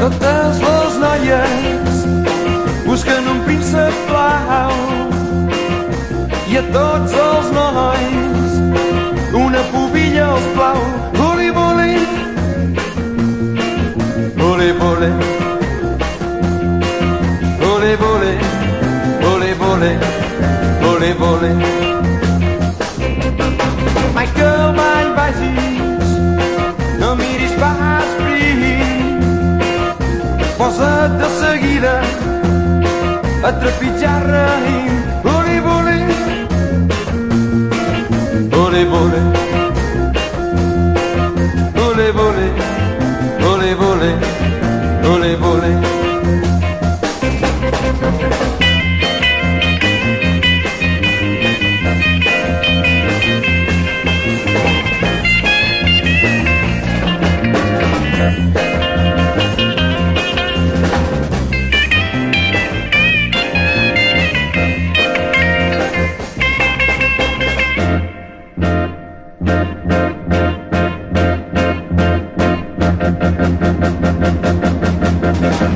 Totes les noies busquen un príncep blau i a tots els nois una pubilla els blau. Boli, boli, boli, boli, boli, boli, boli, boli, boli, boli. Posa't de seguida a trepitjar raïm. Ole, bole, ole, bole.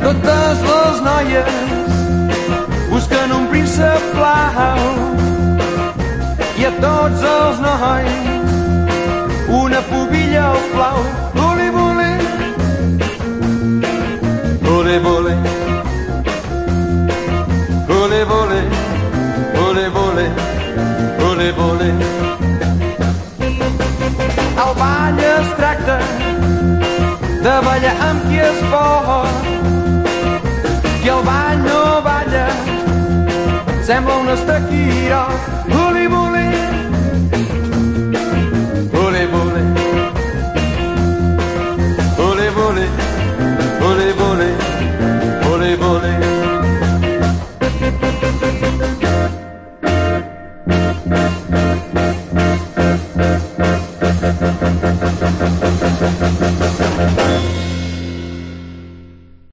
Totes les noies busquen un príncep blau. I a tots els nois una pubilla als plau. Ole, bole, ole, bole, ole, bole, ole, bole, ole, bole. De ballar amb qui es pot qui el ball no balla sembla un estaquirot